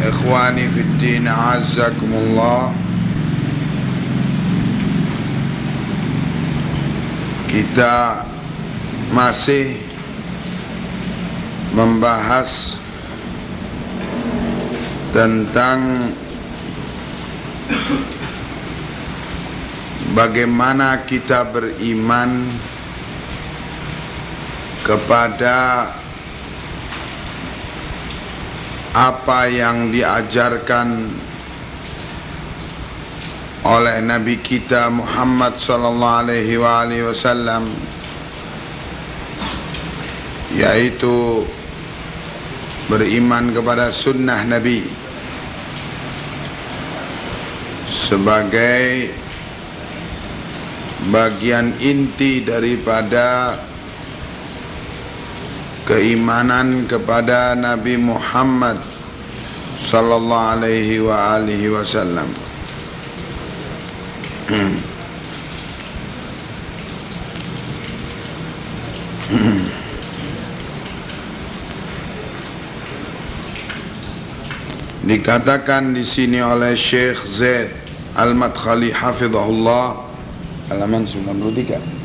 Ikhwani fi din azzakumullah Kita masih membahas tentang bagaimana kita beriman kepada apa yang diajarkan oleh Nabi kita Muhammad sallallahu alaihi wasallam yaitu beriman kepada sunnah Nabi sebagai bagian inti daripada keimanan kepada Nabi Muhammad sallallahu alaihi wa alihi wasallam. Dikatakan di sini oleh Syekh Zaid Al-Madkhali hafizahullah halaman 93.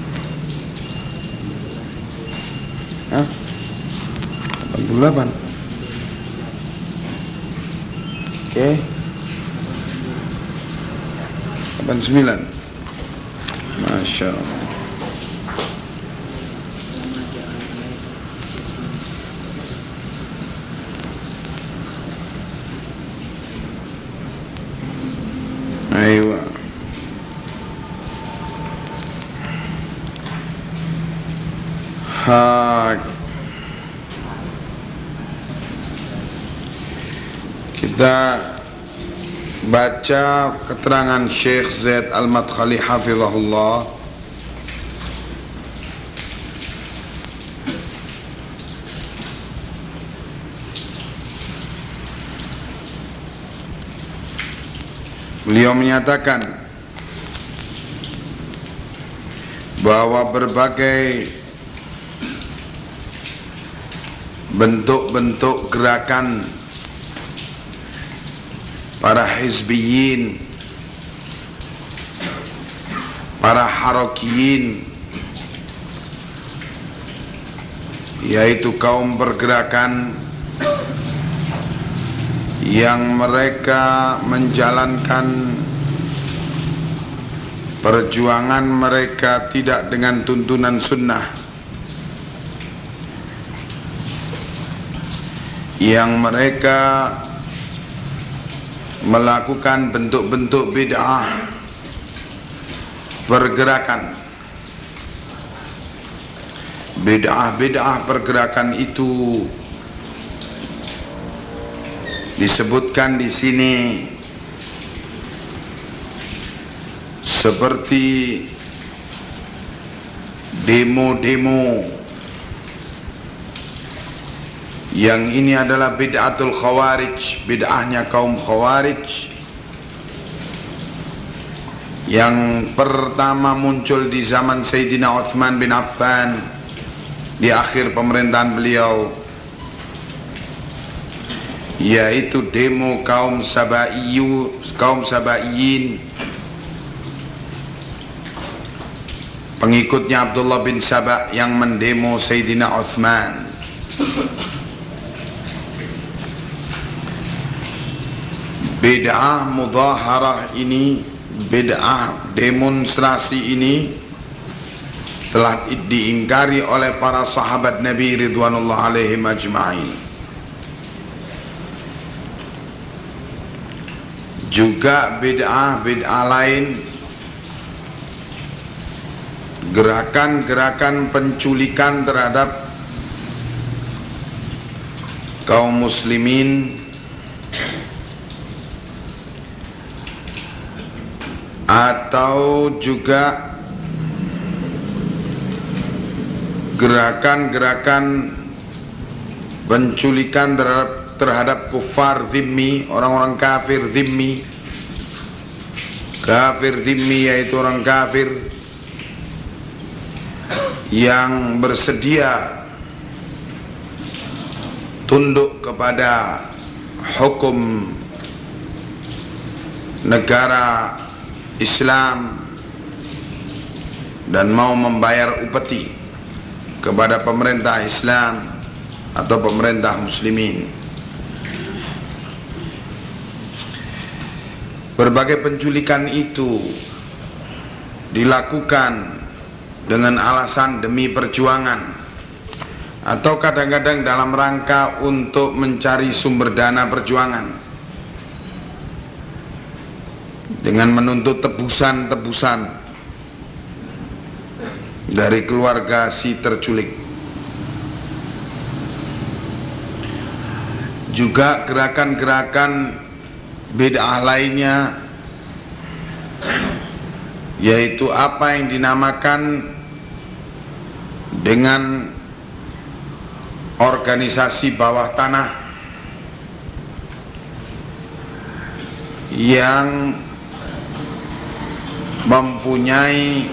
88 Oke. Okay. 89 Masya Allah Ayo Hak Kita baca keterangan Syekh Zaid Al-Madkhali hafizahullah. Beliau menyatakan bahwa berbagai bentuk-bentuk gerakan para hizbiyin para harokiyin yaitu kaum pergerakan yang mereka menjalankan perjuangan mereka tidak dengan tuntunan sunnah. Yang mereka melakukan bentuk-bentuk bid'ah pergerakan. Bid'ah-bid'ah pergerakan itu disebutkan di sini seperti demo-demo yang ini adalah bid'atul khawarij. Bid'ahnya kaum khawarij. Yang pertama muncul di zaman Sayyidina Uthman bin Affan. Di akhir pemerintahan beliau. Yaitu demo kaum Sabaiyu kaum Sabaiyin. Pengikutnya Abdullah bin Sabah yang mendemo Sayyidina Uthman bid'ah mudaharah ini bid'ah demonstrasi ini telah diingkari oleh para sahabat Nabi Ridwanullah alaihi majma'in juga bid'ah bid'ah lain gerakan-gerakan penculikan terhadap kaum muslimin atau juga gerakan-gerakan penculikan terhadap, terhadap kufar zimmi, orang-orang kafir zimmi kafir zimmi yaitu orang kafir yang bersedia tunduk kepada hukum negara Islam dan mau membayar upeti kepada pemerintah Islam atau pemerintah muslimin. Berbagai penculikan itu dilakukan dengan alasan demi perjuangan atau kadang-kadang dalam rangka untuk mencari sumber dana perjuangan dengan menuntut tebusan-tebusan dari keluarga si terculik. Juga gerakan-gerakan bid'ah lainnya yaitu apa yang dinamakan dengan organisasi bawah tanah yang mempunyai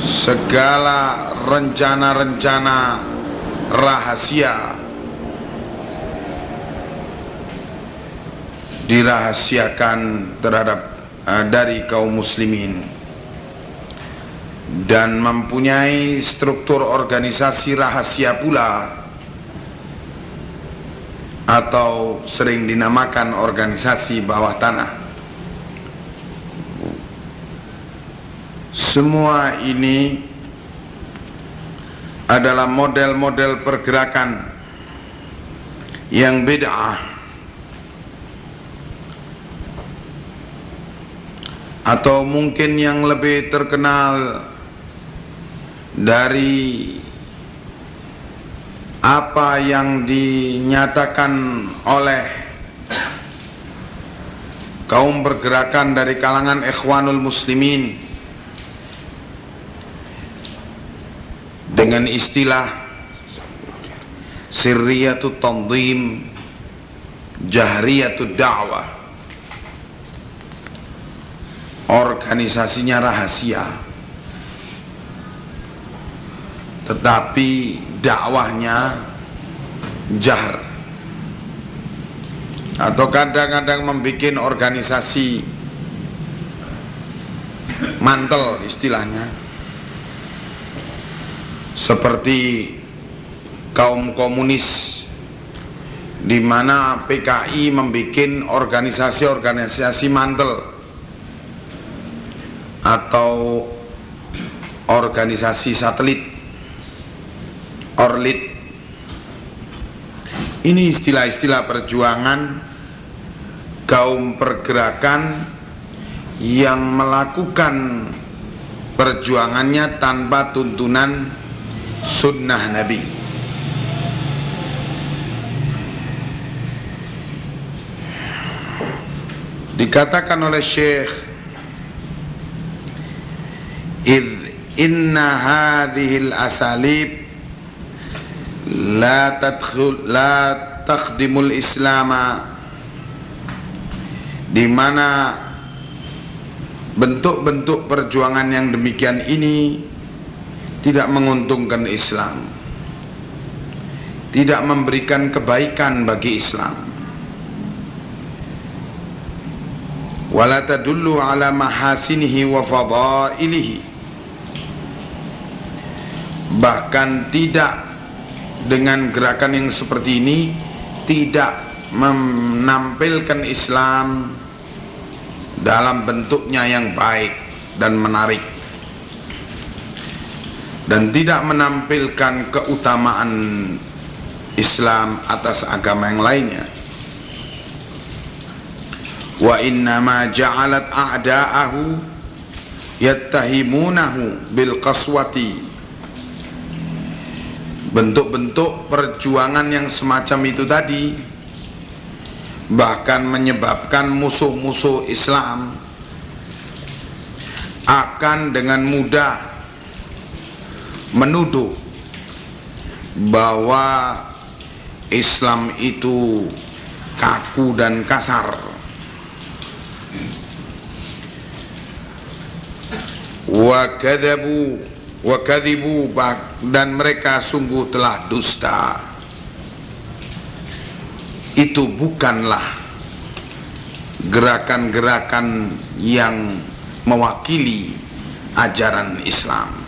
segala rencana-rencana rahasia. Dirahasiakan terhadap uh, dari kaum muslimin. Dan mempunyai struktur organisasi rahasia pula atau sering dinamakan organisasi bawah tanah semua ini adalah model-model pergerakan yang bid'ah. Atau mungkin yang lebih terkenal dari apa yang dinyatakan oleh kaum pergerakan dari kalangan ikhwanul muslimin dengan istilah sirriyatut tanzim jahriyatud da'wah. Organisasinya rahasia. Tetapi dakwahnya jahar atau kadang-kadang membuat organisasi mantel istilahnya seperti kaum komunis di mana PKI membuat organisasi-organisasi mantel atau organisasi satelit Orlit. Ini istilah-istilah perjuangan kaum pergerakan yang melakukan perjuangannya tanpa tuntunan sunnah Nabi. Dikatakan oleh Syekh id inna hadhil asalib la tadkhul la takhdimul islama. Di mana bentuk-bentuk perjuangan yang demikian ini tidak menguntungkan Islam. Tidak memberikan kebaikan bagi Islam. Wala tadullu ala mahasinihi wa fadailihi. Bahkan tidak dengan gerakan yang seperti ini tidak menampilkan Islam dalam bentuknya yang baik dan menarik dan tidak menampilkan keutamaan Islam atas agama yang lainnya. Wa inna ma ja'alat a'da'ahu yattahimunahu bil qaswati. Bentuk-bentuk perjuangan yang semacam itu tadi bahkan menyebabkan musuh-musuh Islam akan dengan mudah menuduh bahwa Islam itu kaku dan kasar. Wa kadzabu wa kadzibu dan mereka sungguh telah dusta. Itu bukanlah gerakan-gerakan yang mewakili ajaran Islam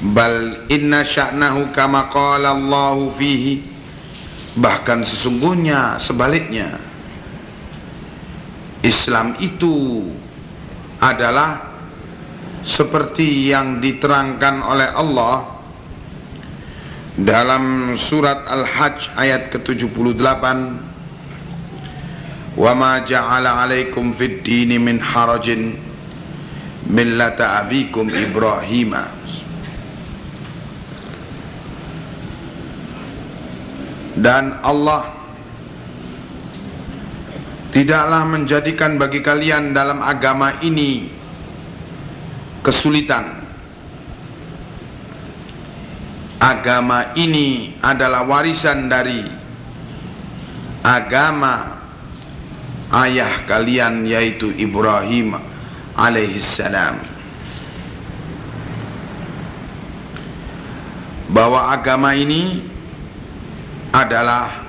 bal inna sya'nahu kama qala Allah fihi. Bahkan sesungguhnya sebaliknya. Islam itu adalah seperti yang diterangkan oleh Allah dalam surat Al-Hajj ayat ke-78 wa ma ja'ala 'alaikum fid dini min harajin millata abikum Ibrahim dan Allah tidaklah menjadikan bagi kalian dalam agama ini kesulitan. Agama ini adalah warisan dari agama ayah kalian yaitu Ibrahim alaihissalam. Bahwa agama ini adalah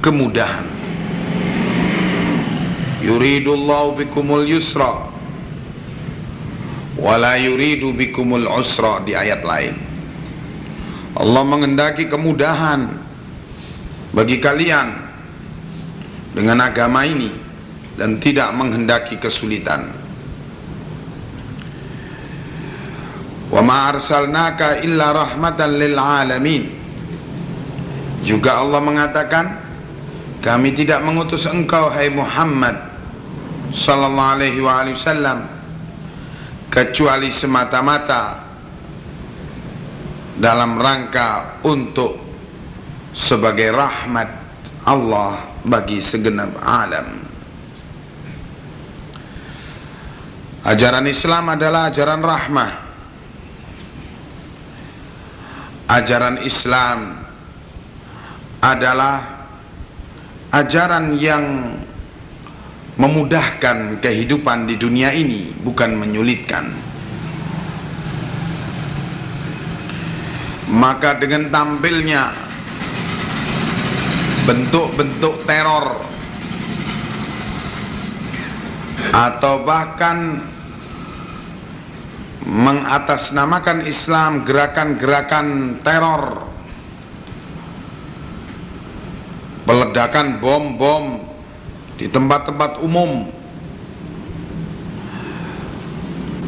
kemudahan. Yuridullahu bikumul yusra wala yuridu bikumul usra di ayat lain. Allah mengendaki kemudahan bagi kalian dengan agama ini dan tidak menghendaki kesulitan. Wa ma arsalnaka illa rahmatan lil alamin juga Allah mengatakan kami tidak mengutus engkau hai Muhammad sallallahu alaihi wasallam kecuali semata-mata dalam rangka untuk sebagai rahmat Allah bagi segenap alam. Ajaran Islam adalah ajaran rahmah. Ajaran Islam adalah ajaran yang memudahkan kehidupan di dunia ini bukan menyulitkan. Maka dengan tampilnya bentuk-bentuk teror atau bahkan mengatasnamakan Islam gerakan-gerakan teror peledakan bom-bom di tempat-tempat umum.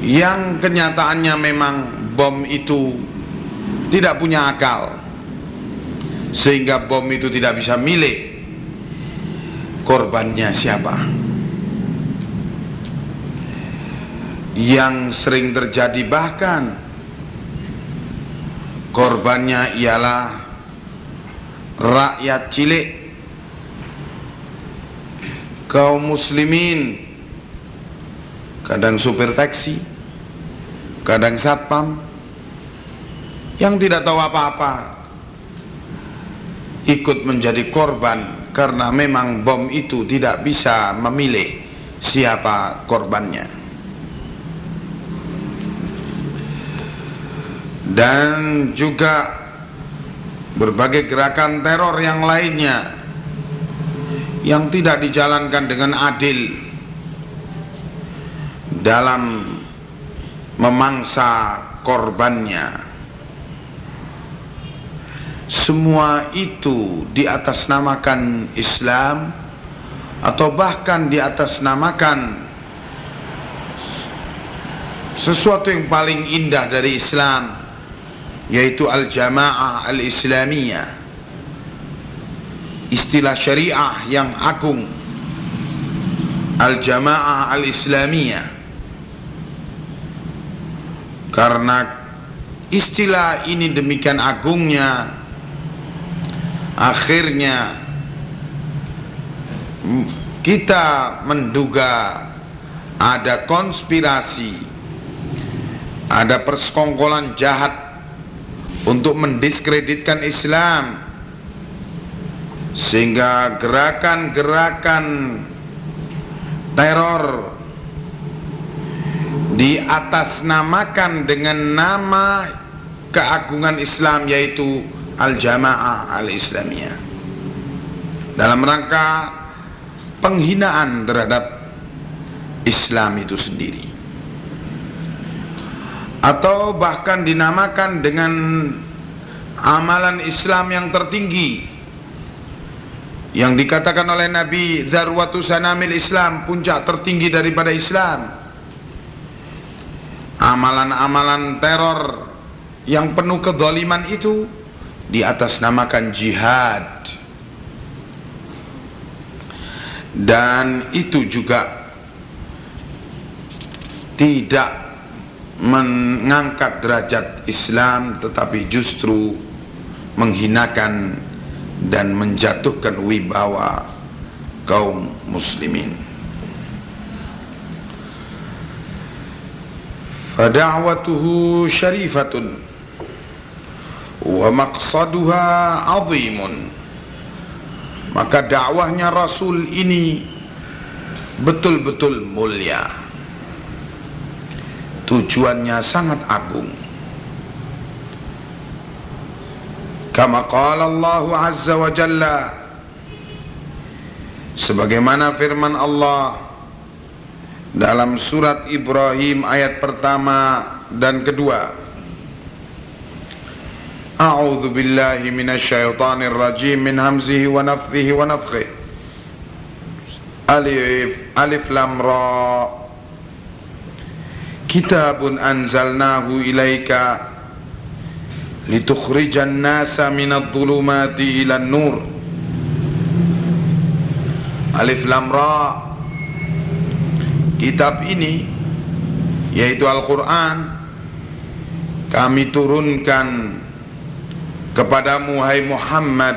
Yang kenyataannya memang bom itu tidak punya akal sehingga bom itu tidak bisa milih korbannya siapa? Yang sering terjadi bahkan korbannya ialah rakyat cilik kaum muslimin kadang supir taksi kadang satpam yang tidak tahu apa-apa ikut menjadi korban karena memang bom itu tidak bisa memilih siapa korbannya. Dan juga berbagai gerakan teror yang lainnya yang tidak dijalankan dengan adil dalam memangsa korbannya. Semua itu di atas namakan Islam atau bahkan di atas namakan sesuatu yang paling indah dari Islam yaitu al-jamaah al-islamiyah istilah syariah yang agung. Al-jamaah al-islamiyah. Karena istilah ini demikian agungnya akhirnya kita menduga ada konspirasi ada persekongkolan jahat untuk mendiskreditkan Islam sehingga gerakan-gerakan teror di atas namakan dengan nama keagungan Islam yaitu Al-Jamaah Al-Islamiyah. Dalam rangka penghinaan terhadap Islam itu sendiri. Atau bahkan dinamakan dengan amalan Islam yang tertinggi yang dikatakan oleh Nabi Zarwatu Sanamil Islam puncak tertinggi daripada Islam. Amalan-amalan teror yang penuh kedoliman itu di atas namakan jihad. Dan itu juga tidak mengangkat derajat Islam tetapi justru menghinakan dan menjatuhkan wibawa kaum muslimin. Fada'watuhu syarifatun wa maqsaduha azimun. Maka dakwahnya Rasul ini betul-betul mulia. Tujuannya sangat agung kama qala Allah azza wa jalla. Sebagaimana firman Allah dalam surat Ibrahim ayat pertama dan kedua. A'udzu billahi minasyaitonir rajim min hamzihi wa nafthihi wa Alif Alif Lam Ra. Kitabun anzalnahu ilaika litukhrijan nasa minadh dhulumati ilan nur. Alif Lam Ra. Kitab ini yaitu Al-Quran kami turunkan kepadamu hai Muhammad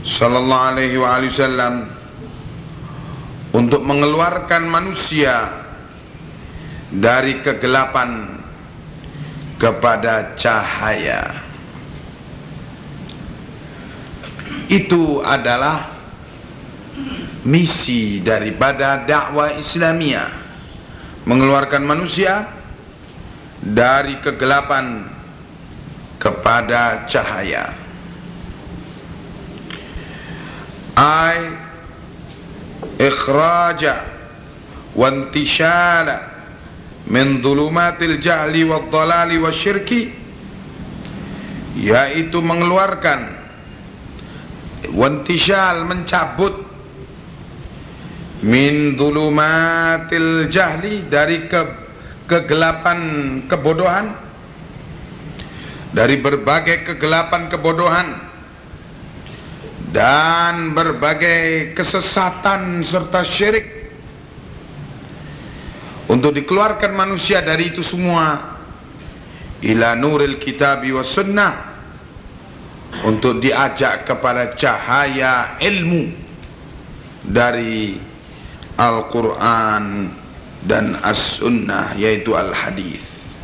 sallallahu alaihi wasallam untuk mengeluarkan manusia dari kegelapan kepada cahaya. Itu adalah misi daripada dakwah Islamiyah. Mengeluarkan manusia dari kegelapan kepada cahaya. Ay ikhraja wa min dhulumatil jahli wad dhalali wasyirki yaitu mengeluarkan wantishal mencabut min dhulumatil jahli dari ke, kegelapan kebodohan dari berbagai kegelapan kebodohan dan berbagai kesesatan serta syirik untuk dikeluarkan manusia dari itu semua ila nuril kitabi was sunnah untuk diajak kepada cahaya ilmu dari Al-Quran dan As-Sunnah yaitu Al-Hadis.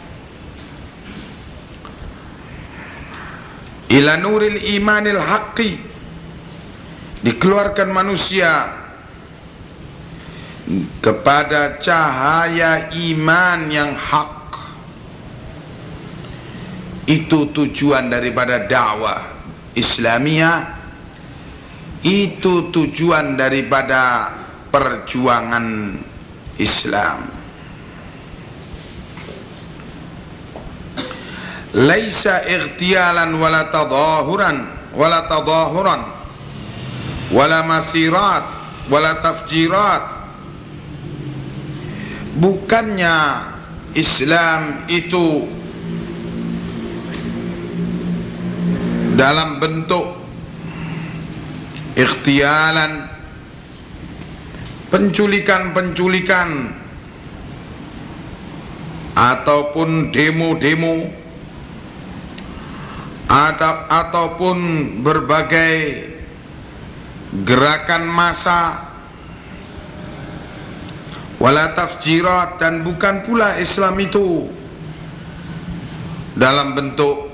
Ila nuril imanil haqqi dikeluarkan manusia kepada cahaya iman yang hak. Itu tujuan daripada dakwah Islamiyah. Itu tujuan daripada perjuangan Islam. Laisa ightialan wala tadahuran wala tadahuran wala masirat wala tafjirat bukannya Islam itu dalam bentuk ikhtialan penculikan-penculikan ataupun demo-demo atau ataupun berbagai gerakan massa wala tafjirat dan bukan pula Islam itu. Dalam bentuk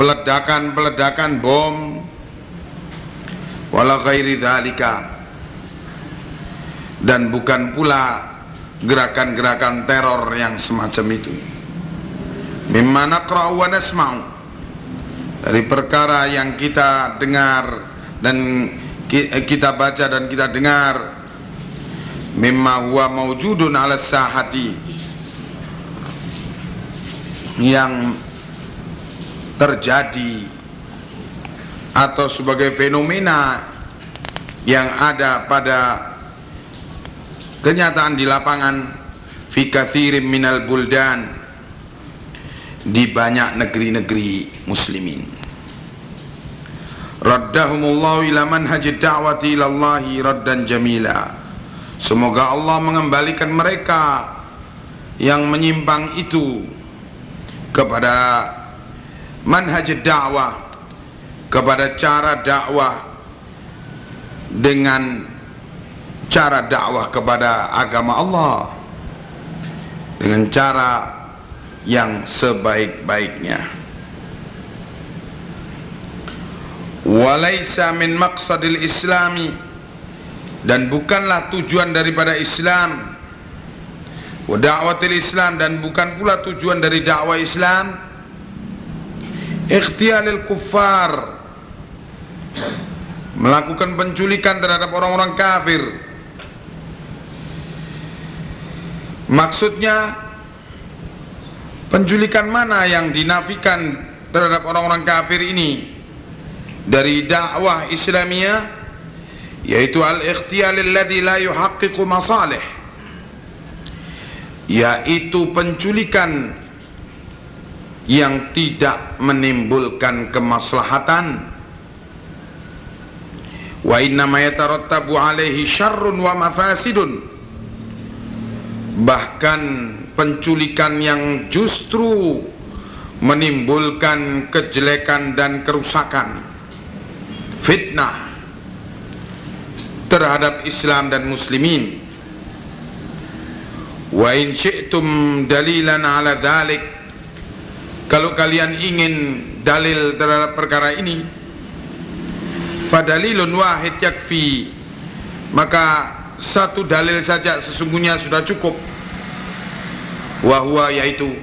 peledakan-peledakan bom. Wala ghairi dzalika dan bukan pula gerakan-gerakan teror yang semacam itu. Mimma naqra'u wa nasma'u. Dari perkara yang kita dengar dan kita baca dan kita dengar mimma huwa mawjudun ala sahati. Yang terjadi atau sebagai fenomena yang ada pada kenyataan di lapangan fi kathirin minal buldan di banyak negeri-negeri muslimin. Raddahumullahu ila manhaj da'wati ilallahi raddan jamila semoga Allah mengembalikan mereka yang menyimpang itu kepada manhaj dakwah kepada cara dakwah dengan cara dakwah kepada agama Allah dengan cara yang sebaik-baiknya. Walaysa min maqsadil islami dan bukanlah tujuan daripada Islam. Wa da'watil Islam dan bukan pula tujuan dari dakwah Islam. Ikhtialil kuffar. Melakukan penculikan terhadap orang-orang kafir. Maksudnya penculikan mana yang dinafikan terhadap orang-orang kafir ini? Dari dakwah Islamiyah yaitu al-ikhtiyal alladhi la yuhaqqiqu masalih yaitu penculikan yang tidak menimbulkan kemaslahatan. Wa inna ma yatarattabu alaihi syarrun wa mafasidun. Bahkan penculikan yang justru menimbulkan kejelekan dan kerusakan fitnah terhadap Islam dan muslimin. Wa in syi'tum dalilan ala dhalik. Kalau kalian ingin dalil terhadap perkara ini fadalilun wahid yakfi. Maka satu dalil saja sesungguhnya sudah cukup. Wahwa yaitu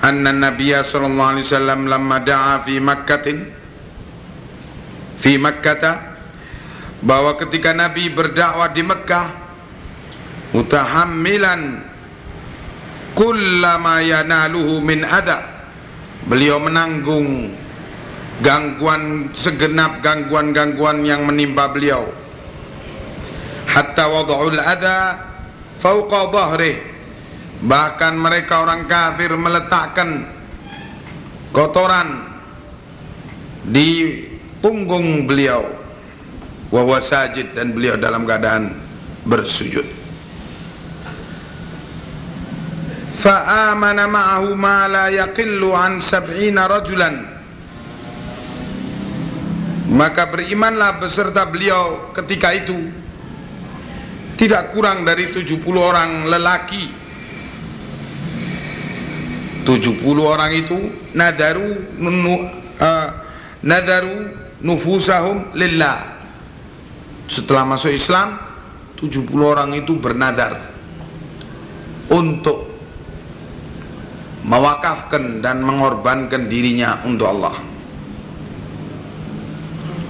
anna nabiyya sallallahu alaihi wasallam lamma da'a fi makkatin fi Makkah bahwa ketika Nabi berdakwah di Mekah mutahammilan kullama yanaluhu min ada beliau menanggung gangguan segenap gangguan-gangguan yang menimpa beliau. Hatta wada'ul adha fauqa dhahrih. Bahkan mereka orang kafir meletakkan kotoran di punggung beliau wa sajid dan beliau dalam keadaan bersujud. Fa amana ma'ahu ma la yaqillu an sab'ina rajulan. Maka berimanlah beserta beliau ketika itu tidak kurang dari 70 orang lelaki. 70 orang itu nadaru uh, nadaru nufusahum lillah setelah masuk Islam 70 orang itu bernadar untuk mewakafkan dan mengorbankan dirinya untuk Allah.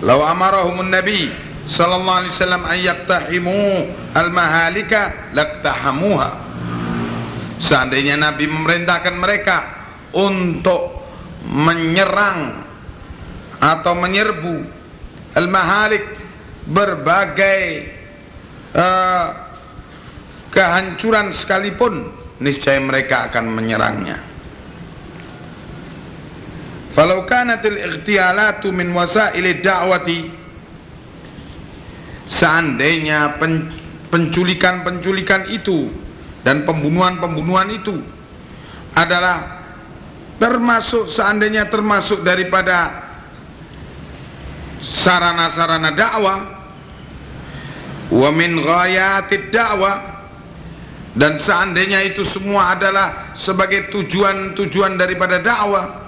Lau amarahumun nabi sallallahu alaihi wasallam an yaqtahimu al-mahalika laqtahamuha Seandainya Nabi memerintahkan mereka untuk menyerang atau menyerbu al-mahalik berbagai uh, kehancuran sekalipun niscaya mereka akan menyerangnya. Falau kanatil ightialatu min wasaili da'wati seandainya penculikan-penculikan itu dan pembunuhan-pembunuhan itu adalah termasuk seandainya termasuk daripada sarana-sarana dakwah wa min ghayatid dakwah dan seandainya itu semua adalah sebagai tujuan-tujuan daripada dakwah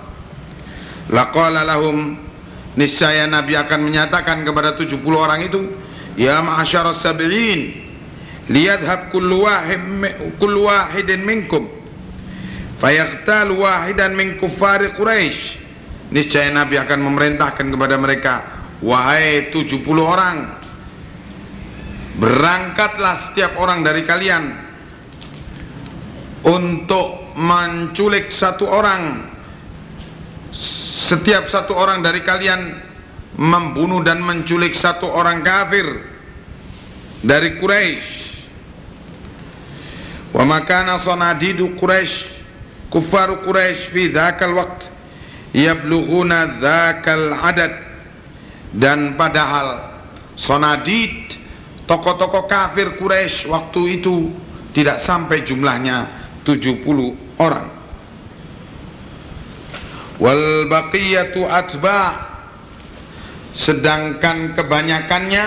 laqala lahum niscaya Nabi akan menyatakan kepada 70 orang itu ya ma'asyara sabi'in liyadhab kullu wahid kullu wahidin minkum fayaqtal wahidan min kuffari quraisy niscaya Nabi akan memerintahkan kepada mereka wahai 70 orang berangkatlah setiap orang dari kalian untuk menculik satu orang. Setiap satu orang dari kalian membunuh dan menculik satu orang kafir dari Quraisy wa makana sanadidu Quraisy kuffar Quraisy fi dzakal waqt yablughuna dzakal adad. Dan padahal sanadid tokoh-tokoh kafir Quraisy waktu itu tidak sampai jumlahnya 70 orang. Wal baqiyatu atba sedangkan kebanyakannya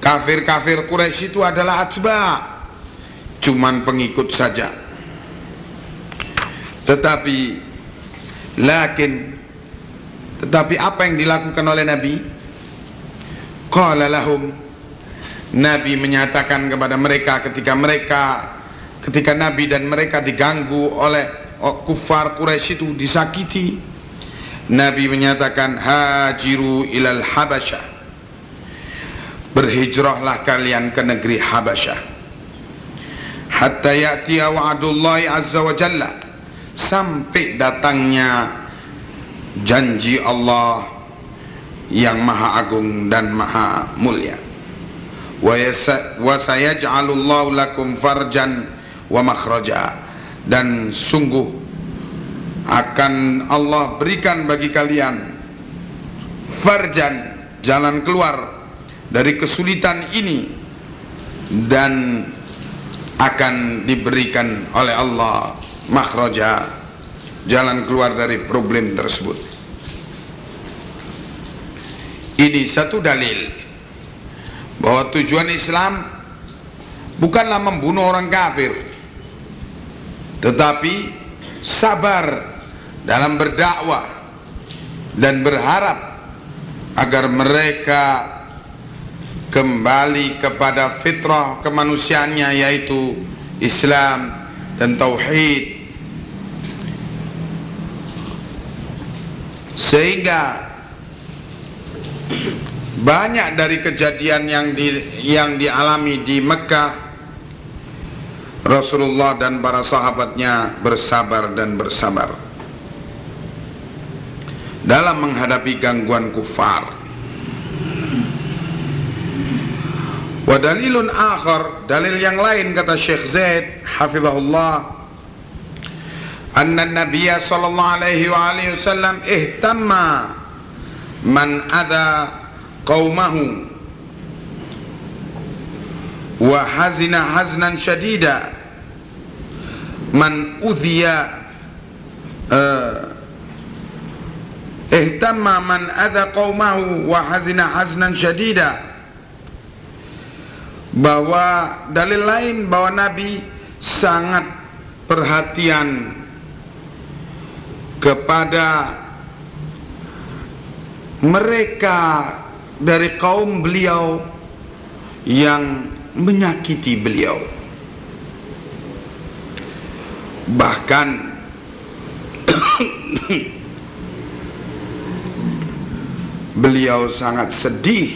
kafir-kafir Quraisy itu adalah atba cuman pengikut saja. Tetapi lakin tetapi apa yang dilakukan oleh Nabi qala lahum. Nabi menyatakan kepada mereka ketika mereka ketika Nabi dan mereka diganggu oleh kufar Quraisy itu disakiti Nabi menyatakan hajiru ilal habasyah berhijrahlah kalian ke negeri Habasyah hatta ya'tiya wa'adullahi azza wa jalla. Sampai datangnya janji Allah yang maha agung dan maha mulia. Wa sayaj'alullahu lakum farjan wa makhraja. Dan sungguh akan Allah berikan bagi kalian farjan jalan keluar dari kesulitan ini dan akan diberikan oleh Allah makhraja jalan keluar dari problem tersebut ini satu dalil bahwa tujuan Islam bukanlah membunuh orang kafir tetapi sabar dalam berdakwah dan berharap agar mereka kembali kepada fitrah kemanusiaannya yaitu Islam dan tauhid. Sehingga banyak dari kejadian yang di, yang dialami di Mekah Rasulullah dan para sahabatnya bersabar dan bersabar. Dalam menghadapi gangguan kufar. Wa dalilun akhar dalil yang lain kata Syekh Zaid hafizahullah anna Nabiya sallallahu alaihi wa alihi wasallam ihtamma man ada qaumahu wa hazina haznan syadida man udhiya uh, ihtamma man ada qaumahu wa hazina haznan syadida bahwa dalil lain bahwa Nabi sangat perhatian kepada mereka dari kaum beliau yang menyakiti beliau. Bahkan beliau sangat sedih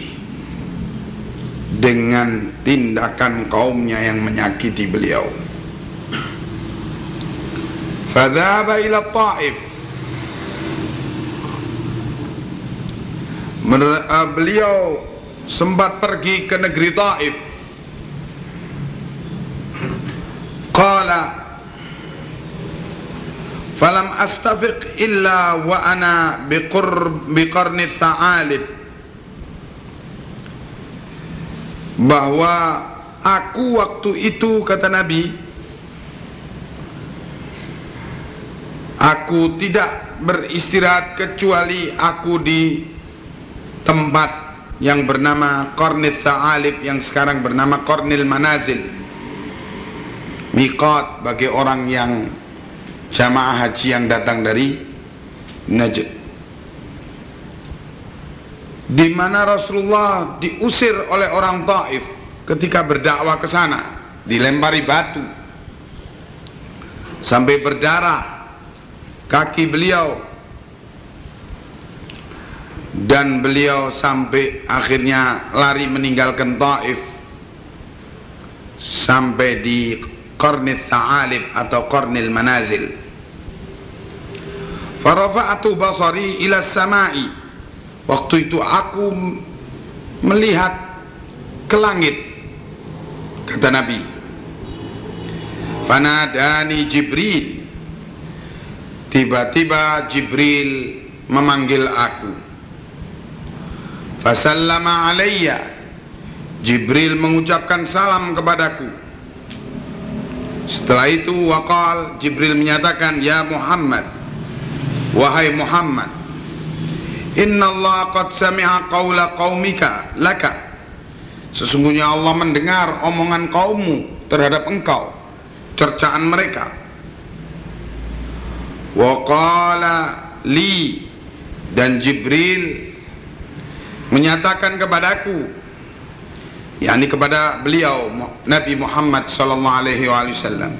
dengan tindakan kaumnya yang menyakiti beliau. Fadhaba ila ta'if uh, beliau sempat pergi ke negeri Taif. Qala Falam astafiq illa wa ana biqurb biqarni tha'alib bahwa aku waktu itu kata Nabi Aku tidak beristirahat kecuali aku di tempat yang bernama Qornit Tha'alib yang sekarang bernama Qornil Manazil. Miqat bagi orang yang jamaah haji yang datang dari Najd. Di mana Rasulullah diusir oleh orang Taif ketika berdakwah ke sana, dilempari batu sampai berdarah kaki beliau dan beliau sampai akhirnya lari meninggalkan Taif. Sampai di Qarnil Tha'alib atau Qarnil Manazil. Farafa'atu basari ila samai. Waktu itu aku melihat ke langit Kata Nabi. Fanadani Jibril. Tiba-tiba Jibril memanggil aku. Fasallama. Jibril mengucapkan salam kepadaku. Setelah itu waqal Jibril menyatakan ya Muhammad wahai Muhammad Inna Allah qad sami'a qawla qawmika laka Sesungguhnya Allah mendengar omongan kaummu terhadap engkau cercaan mereka Waqala li dan Jibril menyatakan kepadaku yakni kepada beliau Nabi Muhammad sallallahu alaihi wasallam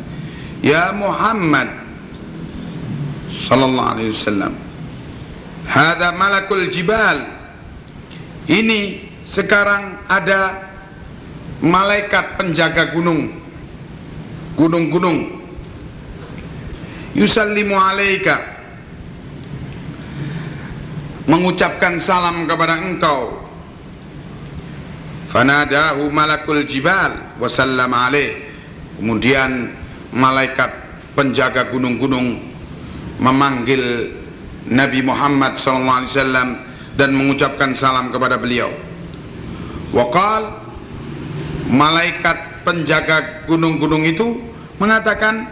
ya Muhammad sallallahu alaihi wasallam hada malakul jibal ini sekarang ada malaikat penjaga gunung gunung-gunung. Yusallimu alaika mengucapkan salam kepada engkau. Fanadahu malakul jibal wasallam alaih. Kemudian malaikat penjaga gunung-gunung memanggil Nabi Muhammad SAW dan mengucapkan salam kepada beliau. Wakal malaikat penjaga gunung-gunung itu mengatakan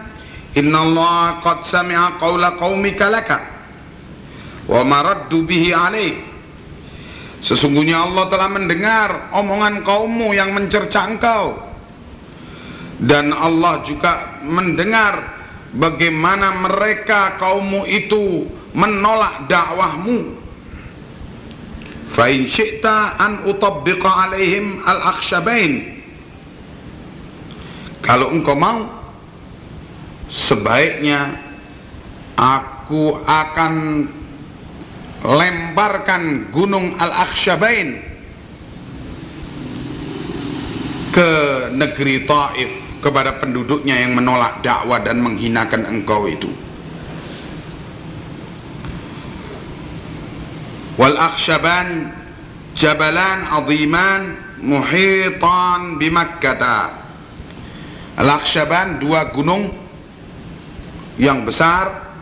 Inna Allah qad sami'a qawla qawmika laka wa maraddu bihi alaik. Sesungguhnya Allah telah mendengar omongan kaummu yang mencerca engkau. Dan Allah juga mendengar bagaimana mereka kaummu itu menolak dakwahmu. Fa in syi'ta an utabbiqa alaihim al-akhshabain. Kalau engkau mau sebaiknya aku akan lemparkan gunung Al-Akhsyabain ke negeri Taif kepada penduduknya yang menolak dakwah dan menghinakan engkau itu. Wal akhsyaban jabalan aziman muhitan bimakkata al akhsyaban dua gunung yang besar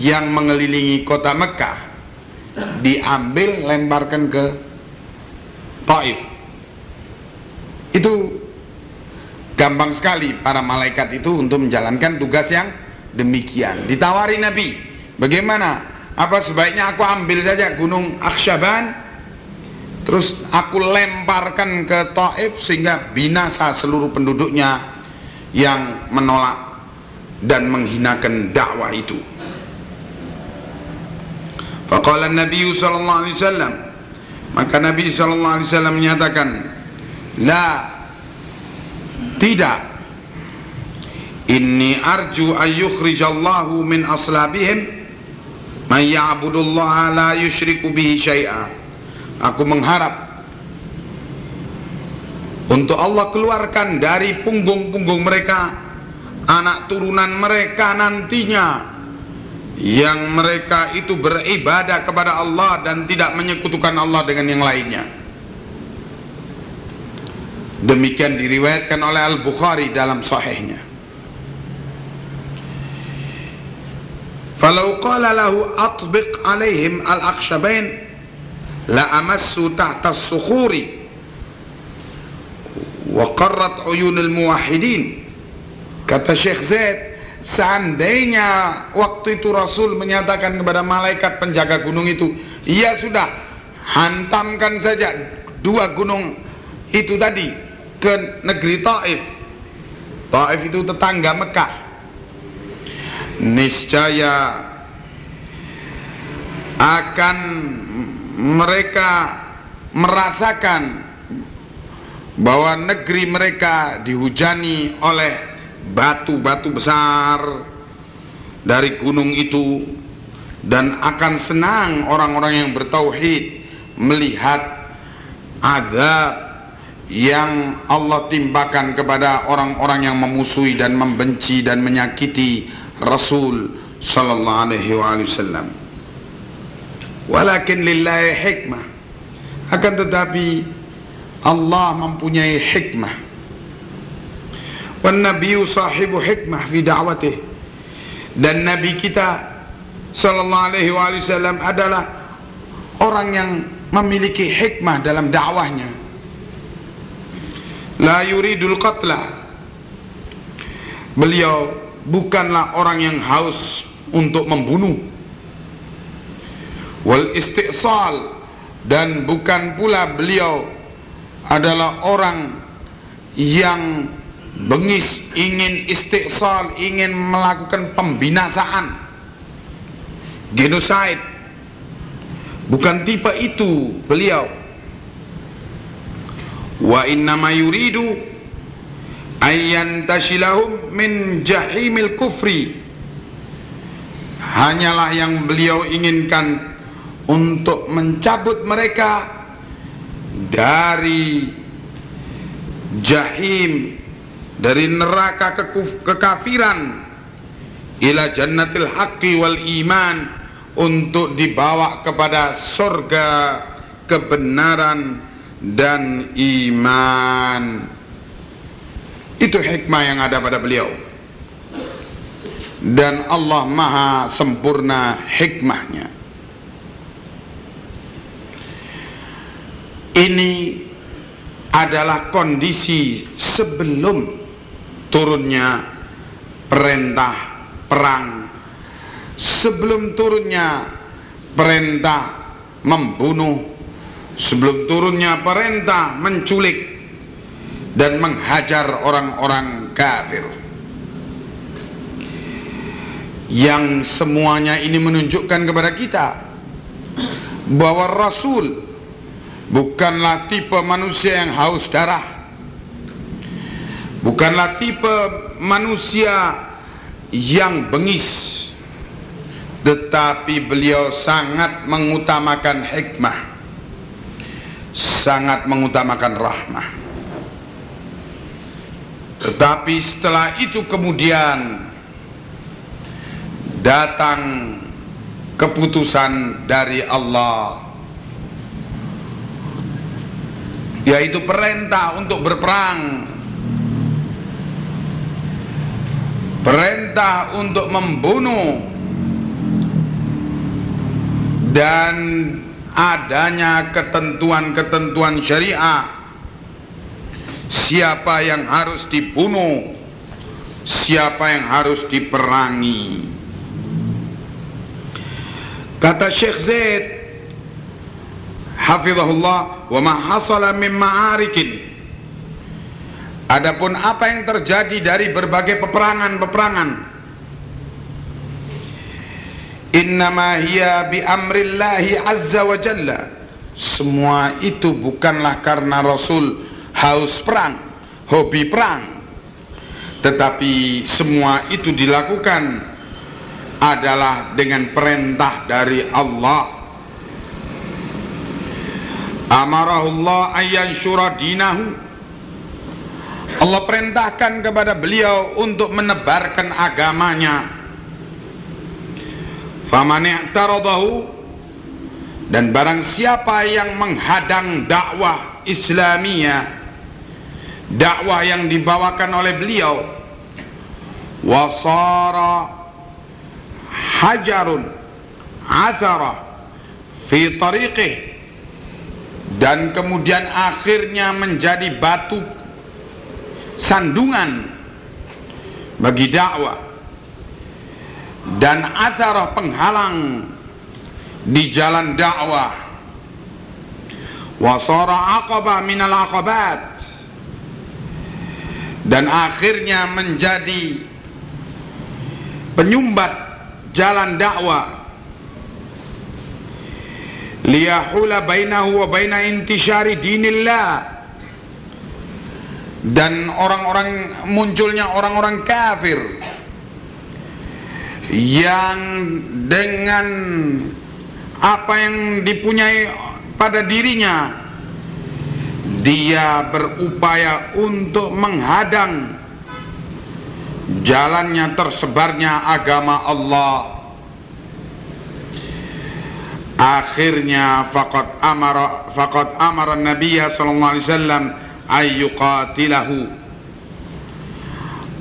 yang mengelilingi kota Mekah diambil lemparkan ke Taif. Itu gampang sekali para malaikat itu untuk menjalankan tugas yang demikian. Ditawari Nabi bagaimana? Apa sebaiknya aku ambil saja gunung Akshaban terus aku lemparkan ke Taif sehingga binasa seluruh penduduknya yang menolak dan menghinakan dakwah itu. Faqala Nabi sallallahu alaihi wasallam. Maka Nabi sallallahu alaihi wasallam menyatakan la tidak. Inni arju an yukhrijallahu min aslabihim. Man ya'budullaha la yusyriku bihi syai'a. Aku mengharap untuk Allah keluarkan dari punggung-punggung mereka anak turunan mereka nantinya yang mereka itu beribadah kepada Allah dan tidak menyekutukan Allah dengan yang lainnya. Demikian diriwayatkan oleh Al-Bukhari dalam sahihnya. Falau qala lahu atbiq alaihim al-akhshabain la amassu tahta as-sukhuri wa qarrat uyunul muwahhidin Kata Syekh Zaid, seandainya waktu itu Rasul menyatakan kepada malaikat penjaga gunung itu, "Ya sudah, hantamkan saja dua gunung itu tadi ke negeri Taif." Taif itu tetangga Mekah. Niscaya akan mereka merasakan bahwa negeri mereka dihujani oleh batu-batu besar dari gunung itu dan akan senang orang-orang yang bertauhid melihat azab yang Allah timpakan kepada orang-orang yang memusuhi dan membenci dan menyakiti Rasul sallallahu alaihi wasallam. Walakin lillahi hikmah. Akan tetapi Allah mempunyai hikmah. Wan nabiyyu sahibu hikmah fi da'watih. Dan nabi kita sallallahu alaihi wasallam adalah orang yang memiliki hikmah dalam dakwahnya. La yuridul qatla. Beliau bukanlah orang yang haus untuk membunuh wal istiqsal dan bukan pula beliau adalah orang yang bengis ingin istiqsal ingin melakukan pembinasaan. Genocide bukan tipe itu beliau. Wa innama yuridu ayyan tashilahum min jahimil kufri. Hanyalah yang beliau inginkan untuk mencabut mereka dari jahim dari neraka kekuf, kekafiran ila jannatil haqqi wal iman untuk dibawa kepada surga kebenaran dan iman. Itu hikmah yang ada pada beliau. Dan Allah maha sempurna hikmahnya. Ini adalah kondisi sebelum turunnya perintah perang. Sebelum turunnya perintah membunuh sebelum turunnya perintah menculik dan menghajar orang-orang kafir. Yang semuanya ini menunjukkan kepada kita bahwa Rasul bukanlah tipe manusia yang haus darah bukanlah tipe manusia yang bengis tetapi beliau sangat mengutamakan hikmah sangat mengutamakan rahmah. Tetapi setelah itu kemudian datang keputusan dari Allah yaitu perintah untuk berperang perintah untuk membunuh. Dan adanya ketentuan-ketentuan syariah. Siapa yang harus dibunuh? Siapa yang harus diperangi? Kata Syekh Zaid hafizahullah wa ma hasala min ma'arikin Adapun apa yang terjadi dari berbagai peperangan-peperangan Innama hiya bi amrillahi azza wa jalla. Semua itu bukanlah karena Rasul haus perang, hobi perang. Tetapi semua itu dilakukan adalah dengan perintah dari Allah. Amarahullah ayyan dinahu Allah perintahkan kepada beliau untuk menebarkan agamanya. Faman i'taradahu dan barang siapa yang menghadang dakwah Islamiyah dakwah yang dibawakan oleh beliau wasara hajarun athara fi tariqih dan kemudian akhirnya menjadi batu sandungan bagi dakwah dan atharah penghalang di jalan dakwah. Wasara aqabah minal aqabat. Dan akhirnya menjadi penyumbat jalan dakwah. Liyahula bainahu wa baina intishari dinillah dan orang-orang munculnya orang-orang kafir yang dengan apa yang dipunyai pada dirinya dia berupaya untuk menghadang jalannya tersebarnya agama Allah. Akhirnya faqad amara faqad amara Nabi sallallahu alaihi wasallam ayyuqatilahu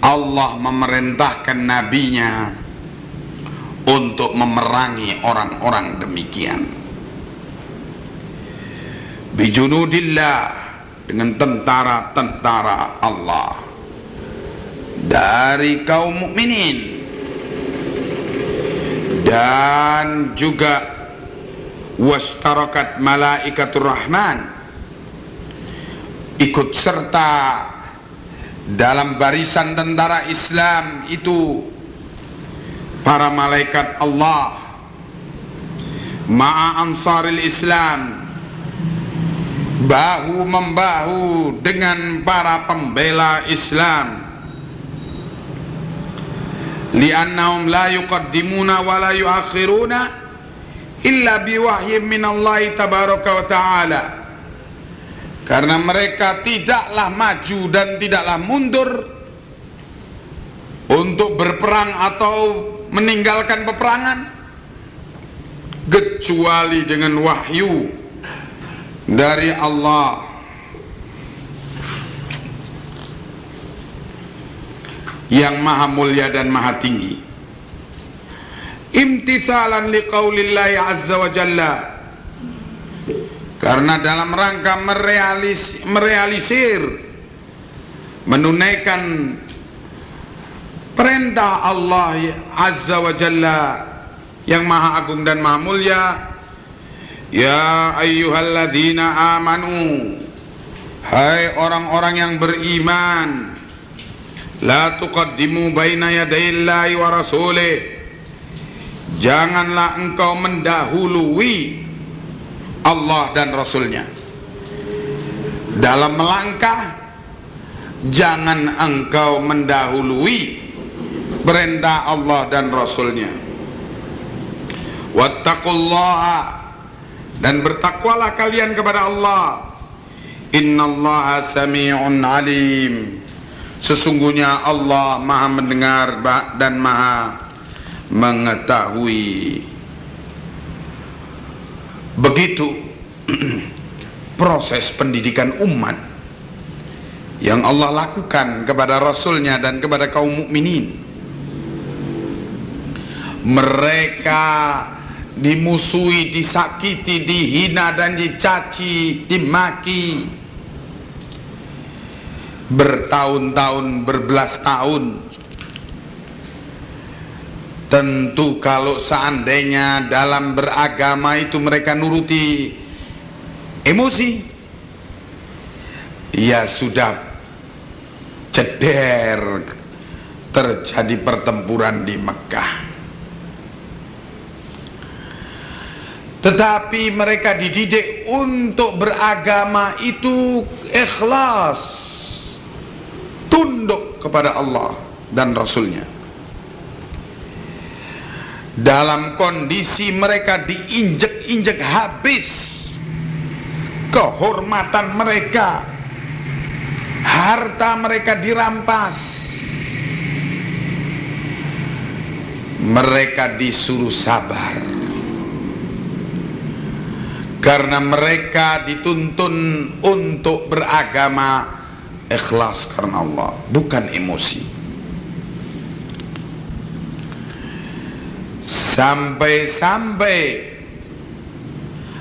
Allah memerintahkan nabinya untuk memerangi orang-orang demikian. Bijunudillah dengan tentara-tentara Allah. Dari kaum mukminin. Dan juga wastarakat malaikatur rahman ikut serta dalam barisan tentara Islam itu para malaikat Allah ma'a ansaril Islam bahu membahu dengan para pembela Islam. Li'annahum la yuqaddimuna wa la yuakhiruna illa biwahyin min Allah tabaraka wa ta'ala karena mereka tidaklah maju dan tidaklah mundur untuk berperang atau meninggalkan peperangan kecuali dengan wahyu dari Allah. Yang maha mulia dan maha tinggi. Imtithalan liqaulillahi azza wa jalla karena dalam rangka merealis, merealisir menunaikan perintah Allah azza wa jalla yang maha agung dan maha mulia Ya ayyuhalladzina amanu Hai orang-orang yang beriman La tuqaddimu baina yadayillahi wa rasulih Janganlah engkau mendahului Allah dan Rasulnya. Dalam melangkah Jangan engkau mendahului Perintah Allah dan Rasulnya. Wattaqullaha dan bertakwalah kalian kepada Allah. Innallaha sami'un alim. Sesungguhnya Allah maha mendengar dan maha mengetahui begitu proses pendidikan umat yang Allah lakukan kepada Rasulnya dan kepada kaum mukminin mereka dimusuhi, disakiti, dihina dan dicaci, dimaki bertahun-tahun, berbelas tahun. Tentu kalau seandainya dalam beragama itu mereka nuruti emosi, ya sudah ceder terjadi pertempuran di Mekah. Tetapi mereka dididik untuk beragama itu ikhlas Tunduk kepada Allah dan Rasulnya Dalam kondisi mereka diinjek-injek habis Kehormatan mereka Harta mereka dirampas Mereka disuruh sabar. Karena mereka dituntun untuk beragama ikhlas karena Allah bukan emosi sampai-sampai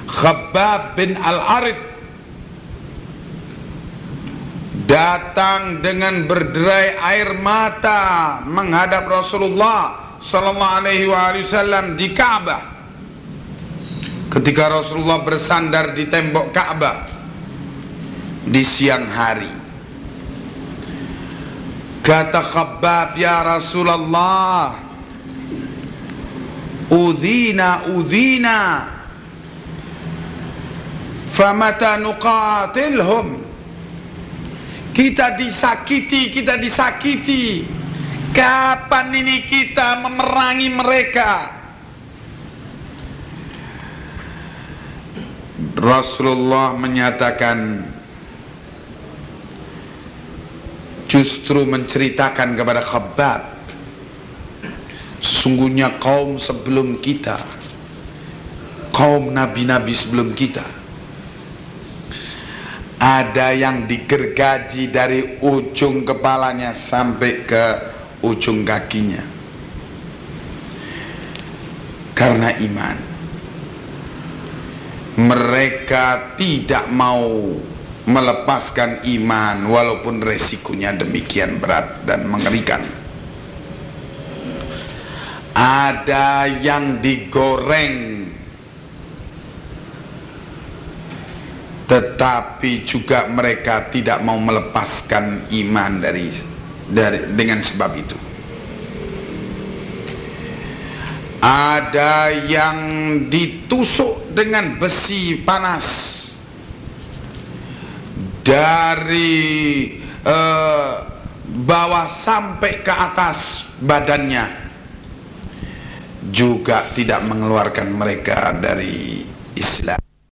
Khabbab bin Al-Arid datang dengan berderai air mata menghadap Rasulullah sallallahu alaihi wasallam di Ka'bah. Ketika Rasulullah bersandar di tembok Ka'bah di siang hari. Kata Khabbab ya Rasulullah udhina udhina. Famata nuqatilhum. Kita disakiti kita disakiti. Kapan ini kita memerangi mereka? Rasulullah menyatakan justru menceritakan kepada Khabbab sesungguhnya kaum sebelum kita kaum nabi-nabi sebelum kita ada yang digergaji dari ujung kepalanya sampai ke ujung kakinya. Karena iman mereka tidak mau melepaskan iman walaupun resikonya demikian berat dan mengerikan ada yang digoreng. Tetapi juga mereka tidak mau melepaskan iman dari, dari dengan sebab itu. Ada yang ditusuk dengan besi panas. Dari uh, bawah sampai ke atas badannya juga tidak mengeluarkan mereka dari Islam